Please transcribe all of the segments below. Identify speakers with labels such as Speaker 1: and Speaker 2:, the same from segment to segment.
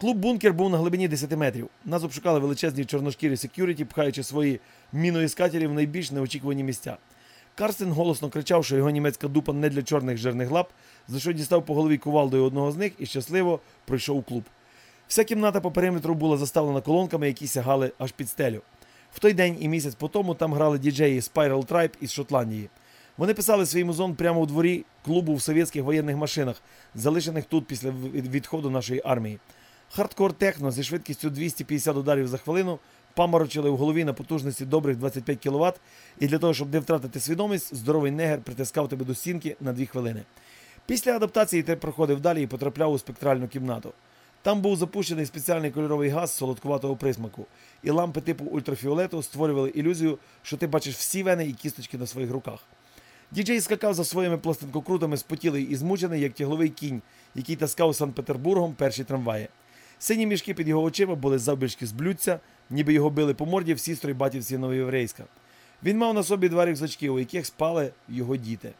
Speaker 1: Клуб Бункер був на глибині 10 метрів. Нас обшукали величезні чорношкірі секюріті, пхаючи свої міноіскателі в найбільш неочікувані місця. Карстен голосно кричав, що його німецька дупа не для чорних жирних лап, за що дістав по голові кувалдою одного з них і щасливо пройшов у клуб. Вся кімната по периметру була заставлена колонками, які сягали аж під стелю. В той день і місяць по тому там грали діджеї Spiral Tribe із Шотландії. Вони писали свій музон прямо у дворі клубу в совєтських воєнних машинах, залишених тут після відходу нашої армії. Хардкор техно зі швидкістю 250 ударів за хвилину паморочили в голові на потужності добрих 25 кВт, і для того, щоб не втратити свідомість, здоровий негер притискав тебе до стінки на 2 хвилини. Після адаптації ти проходив далі і потрапляв у спектральну кімнату. Там був запущений спеціальний кольоровий газ солодкуватого присмаку, і лампи типу ультрафіолету створювали ілюзію, що ти бачиш всі вени і кісточки на своїх руках. Діджей скакав за своїми пластинкокрутами, спотілий і змучений, як тягловий кінь, який таскав Санкт-Петербургом перші трамваї. Сині мішки під його очима були завбільшки з блюдця, ніби його били по морді всі стройбатівці новоєврейська. Він мав на собі два рюкзачки, у яких спали його діти.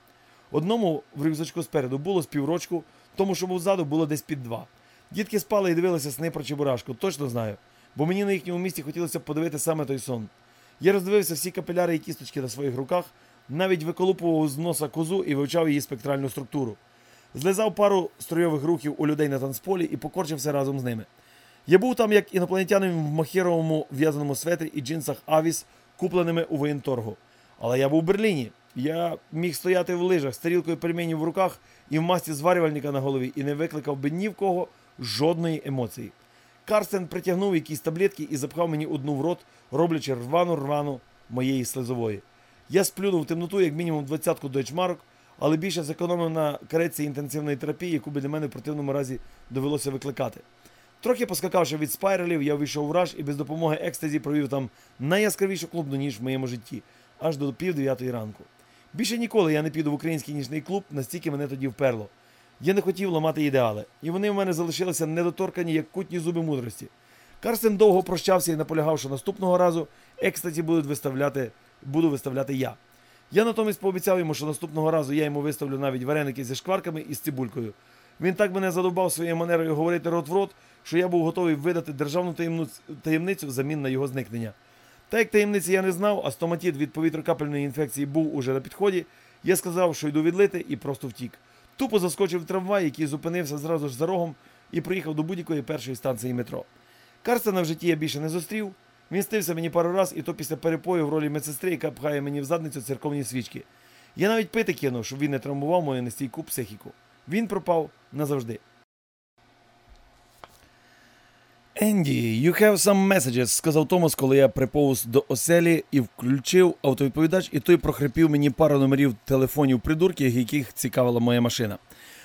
Speaker 1: Одному в рюкзачку спереду було з піврочку, тому що був ззаду було десь під два. Дітки спали і дивилися сни про Чебурашку, точно знаю, бо мені на їхньому місці хотілося подивити саме той сон. Я роздивився всі капіляри і кісточки на своїх руках, навіть виколупував з носа козу і вивчав її спектральну структуру. Злизав пару стройових рухів у людей на танцполі і покорчився разом з ними. Я був там як інопланетянин в махіровому в'язаному светрі і джинсах Авіс, купленими у воєнторгу. Але я був в Берліні. Я міг стояти в лижах з тарілкою пельменів в руках і в масті зварювальника на голові і не викликав би ні в кого жодної емоції. Карстен притягнув якісь таблетки і запхав мені одну в рот, роблячи рвану рвану моєї слизової. Я сплюнув темноту як мінімум двадцятку дойчмарок, але більше зекономив на кареці інтенсивної терапії, яку би для мене в противному разі довелося викликати. Трохи поскакавши від спайрелів, я вийшов в раж і без допомоги екстазі провів там найяскравішу клубну ніж в моєму житті, аж до пів дев'ятої ранку. Більше ніколи я не піду в український нічний клуб, настільки мене тоді вперло. Я не хотів ламати ідеали, і вони в мене залишилися недоторкані, як кутні зуби мудрості. Карсен довго прощався і наполягав, що наступного разу екстаті будуть виставляти, буду виставляти я. Я натомість пообіцяв йому, що наступного разу я йому виставлю навіть вареники зі шкварками і з цибулькою. Він так мене задовбав своєю манерою говорити рот в рот, що я був готовий видати державну таємницю взамін на його зникнення. Та як таємниці я не знав, а стоматіт від повітрокапельної інфекції був уже на підході, я сказав, що йду відлити, і просто втік. Тупо заскочив в трамвай, який зупинився зразу ж за рогом і приїхав до будь-якої першої станції метро. Карстена в житті я більше не зустрів. Він стився мені пару раз, і то після перепою в ролі медсестри, яка пхає мені в задницю церковні свічки. Я навіть пити кинув, щоб він не травмував мою нестійку психіку. Він пропав назавжди. Енді, you have some messages, сказав Томас, коли я приповз до оселі і включив автовідповідач, і той прохрипів мені пару номерів телефонів придурків, яких цікавила моя машина.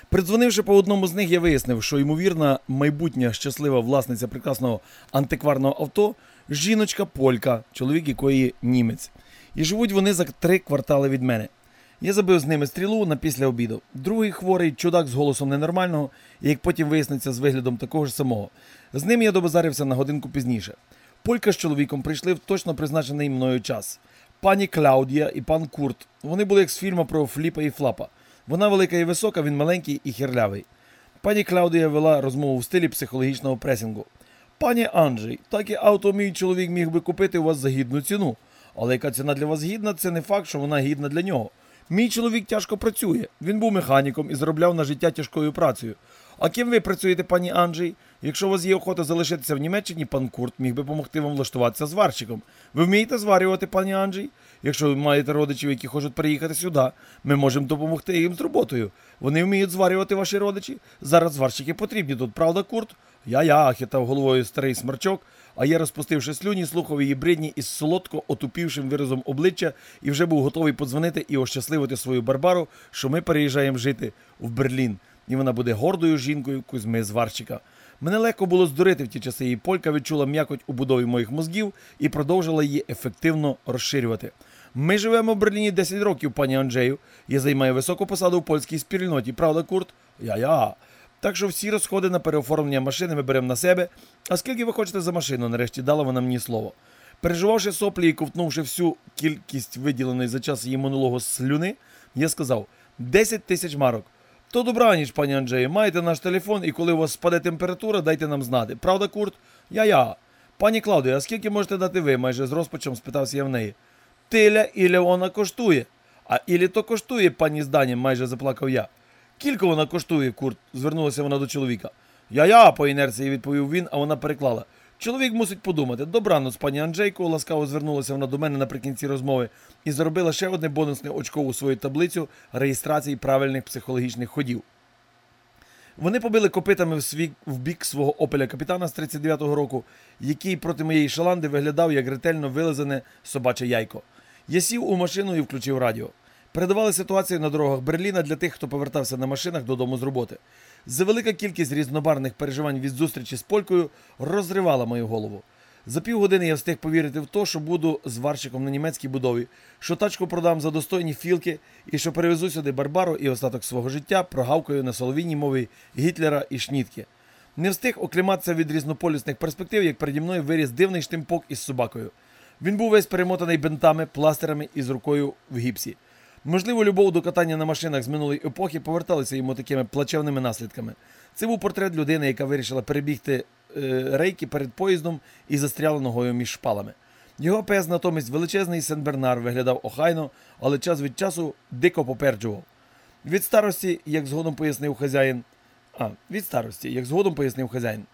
Speaker 1: Придзвонивши по одному з них, я вияснив, що ймовірна майбутня щаслива власниця прекрасного антикварного авто жіночка полька, чоловік якої німець. І живуть вони за три квартали від мене. Я забив з ними стрілу на після обіду. Другий хворий чудак з голосом ненормального, і як потім виясниться з виглядом такого ж самого. З ним я добазарився на годинку пізніше. Полька з чоловіком прийшли в точно призначений мною час. Пані Клаудія і пан Курт. Вони були як з фільму про Фліпа і Флапа. Вона велика і висока, він маленький і хірлявий. Пані Клаудія вела розмову в стилі психологічного пресінгу. Пані Анджей, таке авто мій чоловік міг би купити у вас за гідну ціну. Але яка ціна для вас гідна, це не факт, що вона гідна для нього. Мій чоловік тяжко працює. Він був механіком і заробляв на життя тяжкою працею. А ким ви працюєте, пані Анджей? Якщо у вас є охота залишитися в Німеччині, пан Курт міг би допомогти вам влаштуватися зварщиком. Ви вмієте зварювати, пані Анджей? Якщо ви маєте родичів, які хочуть приїхати сюди, ми можемо допомогти їм з роботою. Вони вміють зварювати ваші родичі. Зараз зварщики потрібні тут, правда, Курт? Я-я, хитав головою старий смарчок, а я, розпустивши слюні, слухав її бридні із солодко отупівшим виразом обличчя і вже був готовий подзвонити і ощасливити свою Барбару, що ми переїжджаємо жити в Берлін, і вона буде гордою жінкою Кузьми Зварчика. Мене легко було здурити в ті часи, і полька відчула м'якоть у будові моїх мозгів і продовжила її ефективно розширювати. Ми живемо в Берліні 10 років, пані Анджею. Я займаю високу посаду в польській спільноті, правда, Курт? Я-я. Так що всі розходи на переоформлення машини ми беремо на себе. А скільки ви хочете за машину? Нарешті дала вона мені слово. Переживавши соплі і ковтнувши всю кількість виділеної за час її монологу слюни, я сказав 10 тисяч марок. То добраніч, пані Анджею, маєте наш телефон, і коли у вас спаде температура, дайте нам знати. Правда, Курт? Я-я. Пані Клаудія, а скільки можете дати ви? майже з розпачем спитався я в неї. Тиля ілі вона коштує. А ілі то коштує, пані здані, майже заплакав я. Кілько вона коштує, Курт, звернулася вона до чоловіка. Я-я, по інерції відповів він, а вона переклала. Чоловік мусить подумати. Добраноць, пані Анджейко, ласкаво звернулася вона до мене наприкінці розмови і заробила ще одне бонусне очко у свою таблицю реєстрації правильних психологічних ходів. Вони побили копитами в, свій, в бік свого опеля капітана з 39-го року, який проти моєї шаланди виглядав як ретельно вилизане собаче яйко. Я сів у машину і включив радіо. Передавали ситуацію на дорогах Берліна для тих, хто повертався на машинах додому з роботи. Завелика кількість різнобарних переживань від зустрічі з полькою розривала мою голову. За півгодини я встиг повірити в те, що буду зварщиком на німецькій будові, що тачку продам за достойні філки і що перевезу сюди Барбару і остаток свого життя прогавкою на соловійній мові Гітлера і Шнітки. Не встиг окліматися від різнополюсних перспектив, як переді мною виріс дивний штимпок із собакою. Він був весь перемотаний бинтами, пластерами і з рукою в гіпсі. Можливо, любов до катання на машинах з минулої епохи поверталася йому такими плачевними наслідками. Це був портрет людини, яка вирішила перебігти е, рейки перед поїздом і застряла ногою між шпалами. Його пес натомість величезний Сен-Бернар виглядав охайно, але час від часу дико попереджував. Від старості, як згодом пояснив хазяїн. А, від старості, як згодом пояснив хазяїн.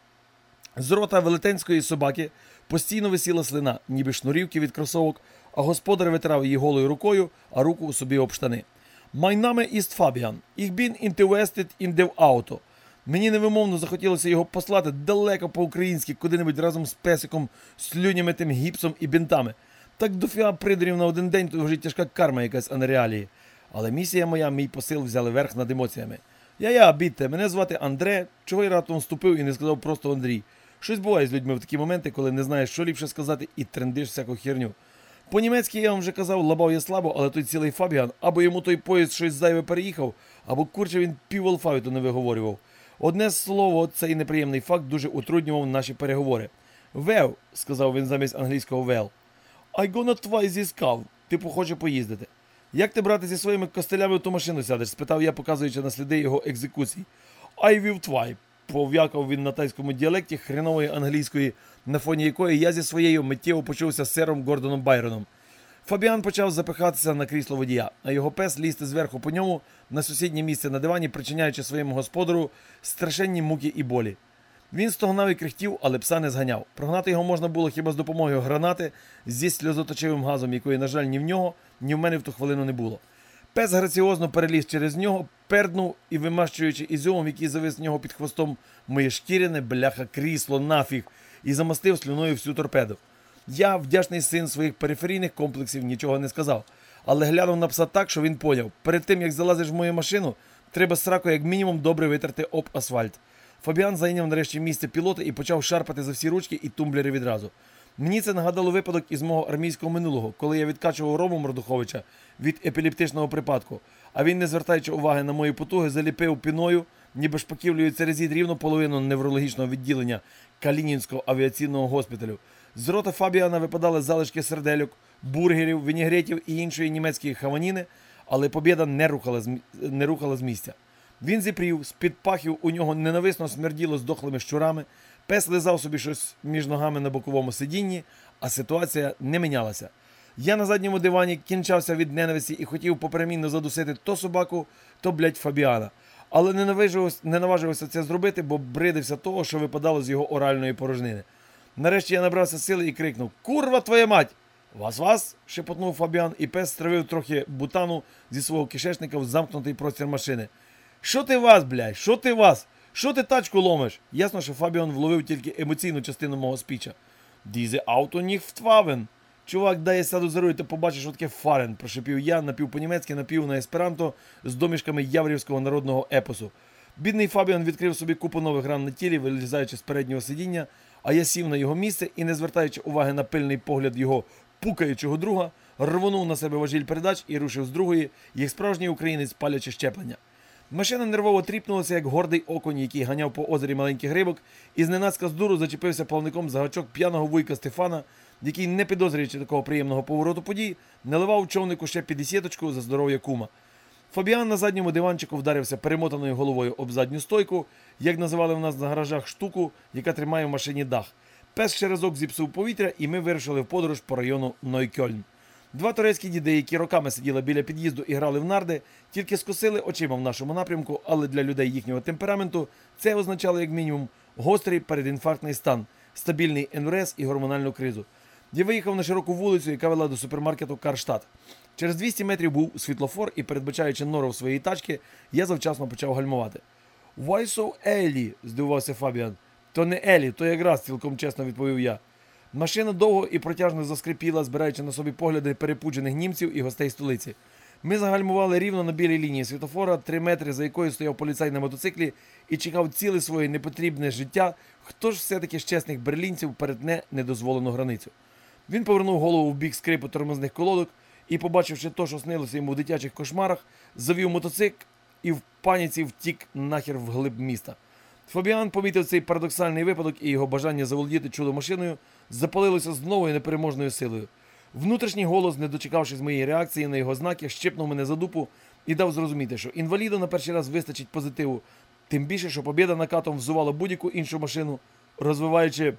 Speaker 1: З рота велетенської собаки постійно висіла слина, ніби шнурівки від кросовок, а господар витирав її голою рукою, а руку у собі об штани. Mein Name ist Fabian. Ich bin interested in. Мені невимовно захотілося його послати далеко по-українськи, куди-небудь разом з песиком, слюнями тим гіпсом і бінтами. Так дофіга придурів на один день, то вже тяжка карма якась, а не реалії. Але місія моя, мій посил взяли верх над емоціями. Я-я, бідте, мене звати Андре, чого я раптом вступив і не сказав просто Андрій. Щось буває з людьми в такі моменти, коли не знаєш, що ліпше сказати, і трендиш всяку херню. По-німецьки я вам вже казав, лабав я слабо, але той цілий Фабіан, або йому той поїзд щось зайве переїхав, або курче він пів алфавіту не виговорював. Одне слово, цей неприємний факт дуже утруднював наші переговори. Вев, сказав він замість англійського вел. I gonna try this car. Типу, хоче поїздити. Як ти, брати, зі своїми костелями в ту машину сядеш? спитав я, показуючи на сліди його екзекуцій. I will try. Пов'якав він на тайському діалекті хренової англійської, на фоні якої я зі своєю миттєво почувся сером Гордоном Байроном. Фабіан почав запихатися на крісло водія, а його пес лізти зверху по ньому на сусіднє місце на дивані, причиняючи своєму господару страшенні муки і болі. Він стогнав і кряхтів, але пса не зганяв. Прогнати його можна було хіба з допомогою гранати зі сльозоточивим газом, якої, на жаль, ні в нього, ні в мене в ту хвилину не було. Пес граціозно переліз через нього, перднув і, вимащуючи ізюмом, який завис в нього під хвостом моє шкіряне, бляха, крісло, нафіг, і замастив слюною всю торпеду. Я, вдячний син своїх периферійних комплексів, нічого не сказав, але глянув на пса так, що він поняв: перед тим як залазиш в мою машину, треба сраку як мінімум добре витерти об асфальт. Фабіан зайняв нарешті місце пілота і почав шарпати за всі ручки і тумблери відразу. Мені це нагадало випадок із мого армійського минулого, коли я відкачував Рому Мордуховича від епілептичного припадку, а він, не звертаючи уваги на мої потуги, заліпив піною, ніби шпаківлює церезід рівно половину неврологічного відділення Калінінського авіаційного госпіталю. З рота Фабіана випадали залишки сердельок, бургерів, вінігретів і іншої німецької хаваніни, але побєда не рухала з, не рухала з місця. Він зіпрів, з-під пахів у нього ненависно смерділо здохлими щурами, пес лизав собі щось між ногами на боковому сидінні, а ситуація не мінялася. Я на задньому дивані кінчався від ненависті і хотів поперемінно задусити то собаку, то, блядь, Фабіана. Але не наважився, це зробити, бо бридився того, що випадало з його оральної порожнини. Нарешті я набрався сили і крикнув: Курва твоя мать! Вас вас? шепотнув Фабіан, і пес стравив трохи бутану зі свого кишечника в замкнутий простір машини. Що ти вас, блядь? Що ти вас? Що ти тачку ломиш? Ясно, що Фабіон вловив тільки емоційну частину мого спіча. Дізе ауто ніг втвавен. Чувак, дай я сяду за руль, ти побачиш, що таке фарен, прошепів я, напів по-німецьки, напів на есперанто з домішками яврівського народного епосу. Бідний Фабіон відкрив собі купу нових ран на тілі, вилізаючи з переднього сидіння, а я сів на його місце і, не звертаючи уваги на пильний погляд його пукаючого друга, рвонув на себе важіль передач і рушив з другої, як справжній українець палячи щеплення. Машина нервово тріпнулася, як гордий окунь, який ганяв по озері маленьких рибок, і зненацька з дуру зачепився плавником за гачок п'яного вуйка Стефана, який, не підозрюючи такого приємного повороту подій, наливав човнику ще піддесяточку за здоров'я кума. Фабіан на задньому диванчику вдарився перемотаною головою об задню стойку, як називали в нас на гаражах штуку, яка тримає в машині дах. Пес ще разок зіпсув повітря, і ми вирушили в подорож по району Нойкьольн. Два турецькі діди, які роками сиділи біля під'їзду і грали в нарди, тільки скосили очима в нашому напрямку, але для людей їхнього темпераменту це означало як мінімум гострий передінфарктний стан, стабільний НРС і гормональну кризу. Я виїхав на широку вулицю, яка вела до супермаркету Карштадт. Через 200 метрів був світлофор, і, передбачаючи нору своєї тачки, я завчасно почав гальмувати. Why so early?» – здивувався Фабіан. То не Елі, то якраз цілком чесно відповів я. Машина довго і протяжно заскрипіла, збираючи на собі погляди перепуджених німців і гостей столиці. Ми загальмували рівно на білій лінії світофора, три метри, за якою стояв поліцай на мотоциклі і чекав ціле своє непотрібне життя. Хто ж все-таки з чесних берлінців перетне недозволену границю? Він повернув голову в бік скрипу тормозних колодок і, побачивши то, що снилося йому в дитячих кошмарах, завів мотоцикл і в паніці втік нахер вглиб міста. Фабіан помітив цей парадоксальний випадок, і його бажання заволодіти чудо машиною запалилося з новою непереможною силою. Внутрішній голос, не дочекавшись моєї реакції на його знаки, щепнув мене за дупу і дав зрозуміти, що інваліду на перший раз вистачить позитиву, тим більше, що побіда накатом взувала будь-яку іншу машину, розвиваючи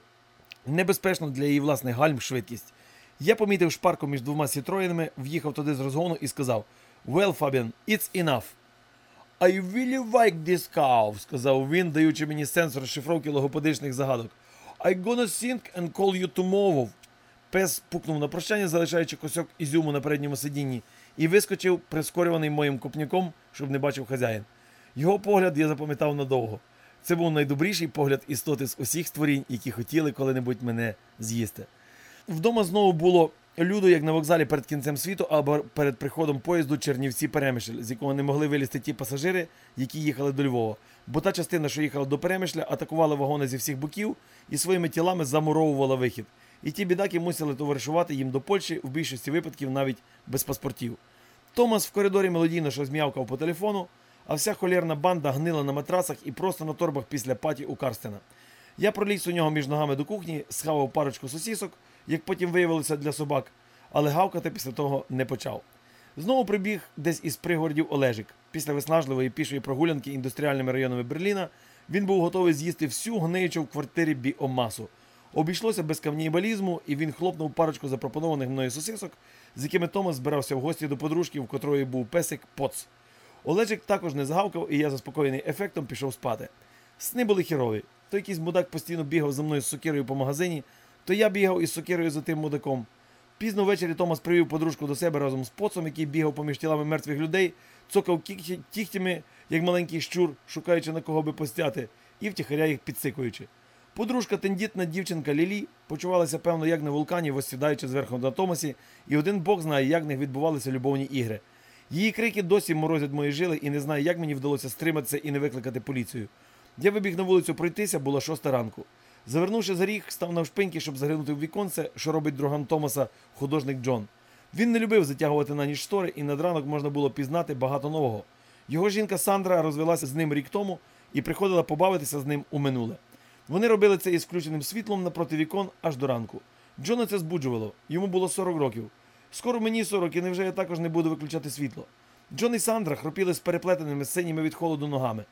Speaker 1: небезпечну для її власних гальм швидкість. Я помітив шпарку між двома сітроїнами, в'їхав туди з розгону і сказав: Well, Fabian, it's enough. I really like this cow, сказав він, даючи мені сенс розшифровки логопедичних загадок. I gonna think and call you tomorrow. Пес пукнув на прощання, залишаючи косяк ізюму на передньому сидінні, і вискочив, прискорюваний моїм копняком, щоб не бачив хазяїн. Його погляд я запам'ятав надовго. Це був найдобріший погляд істоти з усіх створінь, які хотіли коли-небудь мене з'їсти. Вдома знову було людо, як на вокзалі перед кінцем світу або перед приходом поїзду Чернівці Перемишль, з якого не могли вилізти ті пасажири, які їхали до Львова. Бо та частина, що їхала до Перемишля, атакувала вагони зі всіх боків і своїми тілами замуровувала вихід. І ті бідаки мусили товаришувати їм до Польщі в більшості випадків навіть без паспортів. Томас в коридорі мелодійно щось зм'явкав по телефону, а вся холєрна банда гнила на матрасах і просто на торбах після паті у Карстена. Я проліз у нього між ногами до кухні, схавав парочку сосісок, як потім виявилося для собак, але гавкати після того не почав. Знову прибіг десь із пригородів Олежик. Після виснажливої пішої прогулянки індустріальними районами Берліна він був готовий з'їсти всю гниючу в квартирі біомасу. Обійшлося без камнібалізму, і він хлопнув парочку запропонованих мною сосисок, з якими Томас збирався в гості до подружки, в котрої був песик Поц. Олежик також не згавкав, і я, заспокоєний ефектом, пішов спати. Сни були хірові. То якийсь мудак постійно бігав за мною з сокирою по магазині, то я бігав із сокирою за тим мудаком. Пізно ввечері Томас привів подружку до себе разом з поцом, який бігав поміж тілами мертвих людей, цокав кігтями, як маленький щур, шукаючи на кого би постяти, і втіхаря їх підсикуючи. Подружка, тендітна дівчинка Лілі, почувалася, певно, як на вулкані, восідаючи зверху на Томасі, і один бог знає, як в них відбувалися любовні ігри. Її крики досі морозять мої жили, і не знаю, як мені вдалося стриматися і не викликати поліцію. Я вибіг на вулицю пройтися, було шоста ранку. Завернувши за ріг, став навшпиньки, щоб заглянути в віконце, що робить друган Томаса художник Джон. Він не любив затягувати на ніч штори, і над ранок можна було пізнати багато нового. Його жінка Сандра розвелася з ним рік тому і приходила побавитися з ним у минуле. Вони робили це із включеним світлом напроти вікон аж до ранку. Джона це збуджувало, йому було 40 років. Скоро мені 40, і невже я також не буду виключати світло. Джон і Сандра хропіли з переплетеними синіми від холоду ногами.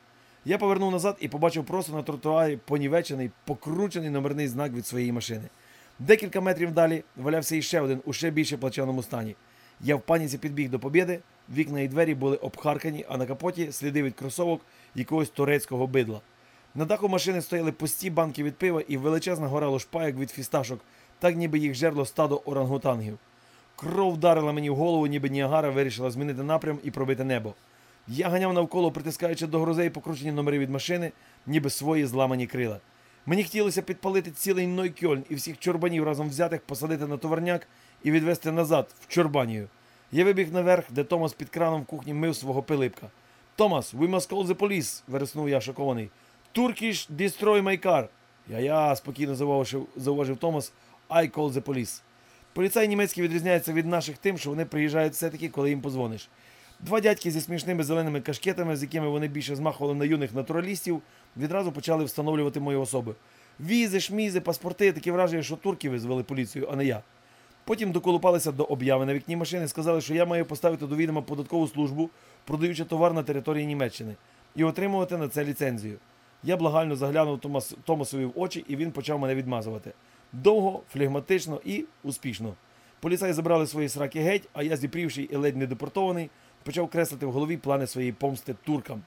Speaker 1: Я повернув назад і побачив просто на тротуарі понівечений, покручений номерний знак від своєї машини. Декілька метрів далі валявся іще один у ще більше плачевному стані. Я в паніці підбіг до побєди, вікна і двері були обхаркані, а на капоті сліди від кросовок якогось турецького бидла. На даху машини стояли пусті банки від пива і величезна гора лошпайок від фісташок, так ніби їх жерло стадо орангутангів. Кров вдарила мені в голову, ніби Ніагара вирішила змінити напрям і пробити небо. Я ганяв навколо, притискаючи до грузей покручені номери від машини, ніби свої зламані крила. Мені хотілося підпалити цілий Нойкьольн і всіх чорбанів разом взятих посадити на товарняк і відвести назад, в Чорбанію. Я вибіг наверх, де Томас під краном в кухні мив свого пилипка. Томас, we must call the police, вереснув я шокований. Turkish destroy my car. Я-я, спокійно зауважив, зауважив Томас. I call the police. Поліцаї німецькі відрізняються від наших тим, що вони приїжджають все-таки, коли їм позвониш. Два дядьки зі смішними зеленими кашкетами, з якими вони більше змахували на юних натуралістів, відразу почали встановлювати мою особу. Візи, шмізи, паспорти, такі враження, що турки визвали поліцію, а не я. Потім доколупалися до обяви на вікні машини, сказали, що я маю поставити до відома податкову службу, продаючи товар на території Німеччини, і отримувати на це ліцензію. Я благально заглянув Томас, Томасові в очі, і він почав мене відмазувати. Довго, флегматично і успішно. Поліцаї забрали свої сраки геть, а я, зіпрівший і ледь не депортований, почав креслити в голові плани своєї помсти туркам.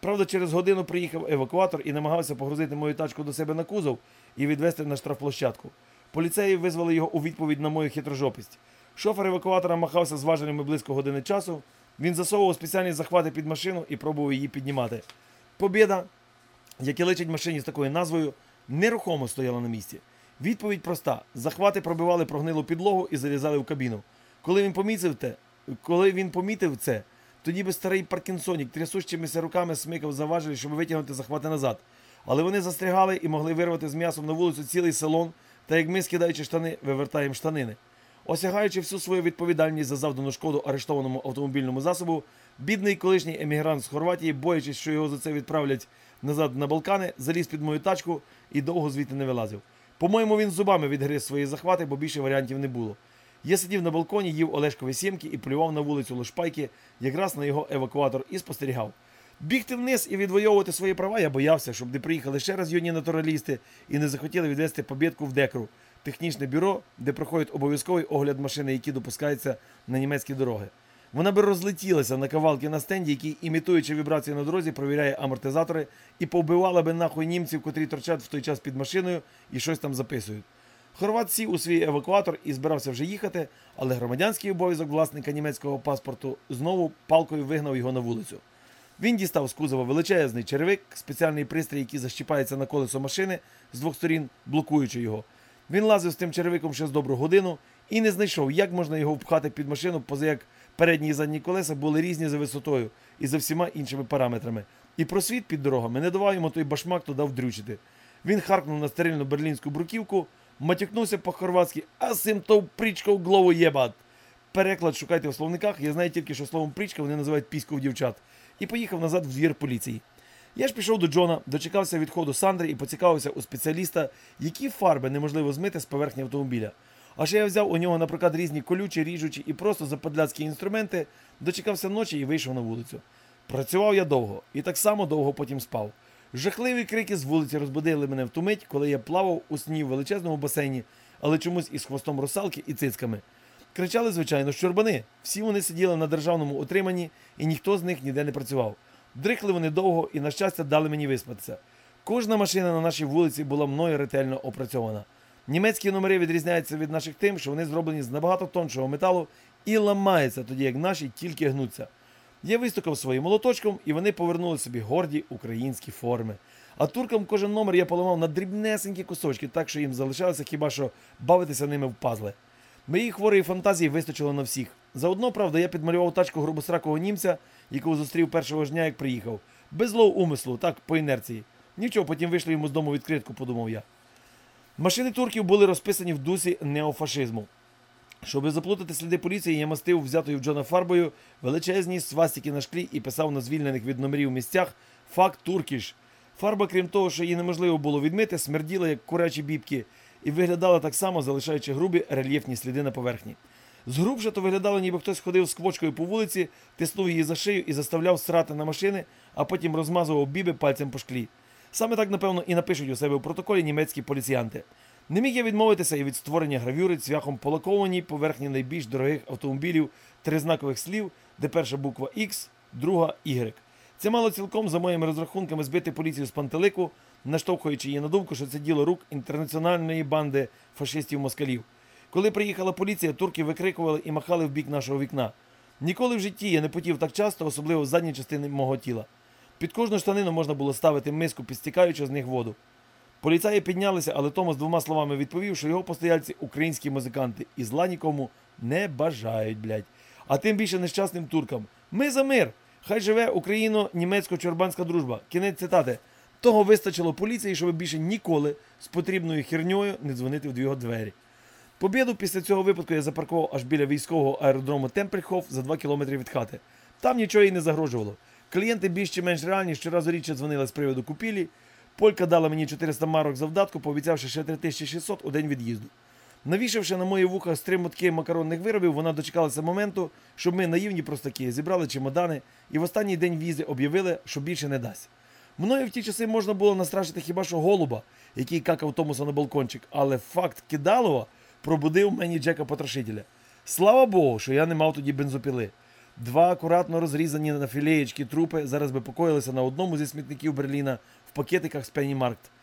Speaker 1: Правда, через годину приїхав евакуатор і намагався погрузити мою тачку до себе на кузов і відвезти на штрафплощадку. Поліцеї визвали його у відповідь на мою хитрожопість. Шофер евакуатора махався з близько години часу. Він засовував спеціальні захвати під машину і пробував її піднімати. Побєда, яке личить машині з такою назвою, нерухомо стояла на місці. Відповідь проста: захвати пробивали прогнилу підлогу і залізали в кабіну. Коли він помітив те, коли він помітив це, тоді би старий Паркінсонік трясущимися руками смикав за щоб витягнути захвати назад. Але вони застрягали і могли вирвати з м'ясом на вулицю цілий салон, та як ми, скидаючи штани, вивертаємо штанини. Осягаючи всю свою відповідальність за завдану шкоду арештованому автомобільному засобу, бідний колишній емігрант з Хорватії, боячись, що його за це відправлять назад на Балкани, заліз під мою тачку і довго звідти не вилазив. По-моєму, він зубами відгриз свої захвати, бо більше варіантів не було. Я сидів на балконі, їв Олешкові сімки і плював на вулицю Лошпайки, якраз на його евакуатор, і спостерігав. Бігти вниз і відвоювати свої права я боявся, щоб не приїхали ще раз юні натуралісти і не захотіли відвести побєдку в декру, технічне бюро, де проходить обов'язковий огляд машини, які допускаються на німецькі дороги. Вона би розлетілася на кавалки на стенді, який, імітуючи вібрації на дорозі, провіряє амортизатори, і повбивала би нахуй німців, котрі торчать в той час під машиною і щось там записують. Хорват сів у свій евакуатор і збирався вже їхати, але громадянський обов'язок власника німецького паспорту знову палкою вигнав його на вулицю. Він дістав з кузова величезний черевик, спеціальний пристрій, який защіпається на колесо машини з двох сторін, блокуючи його. Він лазив з тим черевиком ще з добру годину і не знайшов, як можна його впхати під машину, поза як передні і задні колеса були різні за висотою і за всіма іншими параметрами. І просвіт під дорогами не давав йому той башмак туди вдрючити. Він харкнув на стерильну берлінську бруківку, матюкнувся по-хорватськи, а сим то прічка в голову єбат. Переклад шукайте в словниках. Я знаю тільки, що словом прічка вони називають піську в дівчат. І поїхав назад в двір поліції. Я ж пішов до Джона, дочекався відходу Сандри і поцікавився у спеціаліста, які фарби неможливо змити з поверхні автомобіля. А ще я взяв у нього, наприклад, різні колючі, ріжучі і просто западляцькі інструменти, дочекався ночі і вийшов на вулицю. Працював я довго і так само довго потім спав. Жахливі крики з вулиці розбудили мене в ту мить, коли я плавав у сні в величезному басейні, але чомусь із хвостом русалки і цицьками. Кричали, звичайно, щурбани. Всі вони сиділи на державному утриманні, і ніхто з них ніде не працював. Дрихли вони довго і, на щастя, дали мені виспатися. Кожна машина на нашій вулиці була мною ретельно опрацьована. Німецькі номери відрізняються від наших тим, що вони зроблені з набагато тоншого металу і ламаються, тоді як наші тільки гнуться. Я вистукав своїм молоточком, і вони повернули собі горді українські форми. А туркам кожен номер я поламав на дрібнесенькі кусочки, так що їм залишалося хіба що бавитися ними в пазли. Моїй хворої фантазії вистачило на всіх. Заодно, правда, я підмалював тачку грубосракого німця, якого зустрів першого ж дня, як приїхав. Без злого умислу, так, по інерції. Нічого, потім вийшли йому з дому відкритку, подумав я. Машини турків були розписані в дусі неофашизму. Щоб заплутати сліди поліції, я мастив взятою в Джона фарбою величезні свастики на шклі і писав на звільнених від номерів місцях факт туркіш. Фарба, крім того, що її неможливо було відмити, смерділа, як курячі бібки, і виглядала так само, залишаючи грубі рельєфні сліди на поверхні. Згрубше то виглядало, ніби хтось ходив з квочкою по вулиці, тиснув її за шию і заставляв срати на машини, а потім розмазував біби пальцем по шклі. Саме так, напевно, і напишуть у себе в протоколі німецькі поліціянти. Не міг я відмовитися і від створення гравюри цвяхом полакованій поверхні найбільш дорогих автомобілів тризнакових слів, де перша буква X, друга Y. Це мало цілком, за моїми розрахунками, збити поліцію з пантелику, наштовхуючи її на думку, що це діло рук інтернаціональної банди фашистів-москалів. Коли приїхала поліція, турки викрикували і махали в бік нашого вікна. Ніколи в житті я не потів так часто, особливо в задній частині мого тіла. Під кожну штанину можна було ставити миску, підстікаючи з них воду. Поліцаї піднялися, але Томас двома словами відповів, що його постояльці українські музиканти і зла нікому не бажають, блядь. А тим більше нещасним туркам. Ми за мир! Хай живе україно-німецько-чорбанська дружба. Кінець цитати. Того вистачило поліції, щоб більше ніколи з потрібною херньою не дзвонити в його двері. Побіду після цього випадку я запаркував аж біля військового аеродрому Темпельхоф за 2 кілометри від хати. Там нічого їй не загрожувало. Клієнти більш чи менш реальні щоразу рідше дзвонили з приводу купілі. Полька дала мені 400 марок за вдатку, пообіцявши ще 3600 у день від'їзду. Навішавши на мої вуха з мотки макаронних виробів, вона дочекалася моменту, щоб ми наївні простаки зібрали чемодани і в останній день візи об'явили, що більше не дасть. Мною в ті часи можна було настрашити хіба що голуба, який какав Томуса на балкончик, але факт кидалова пробудив мені Джека Потрошителя. Слава Богу, що я не мав тоді бензопіли. Два акуратно розрізані на філеєчки трупи зараз би покоїлися на одному зі смітників Берліна пакетиках з Пеннімаркт.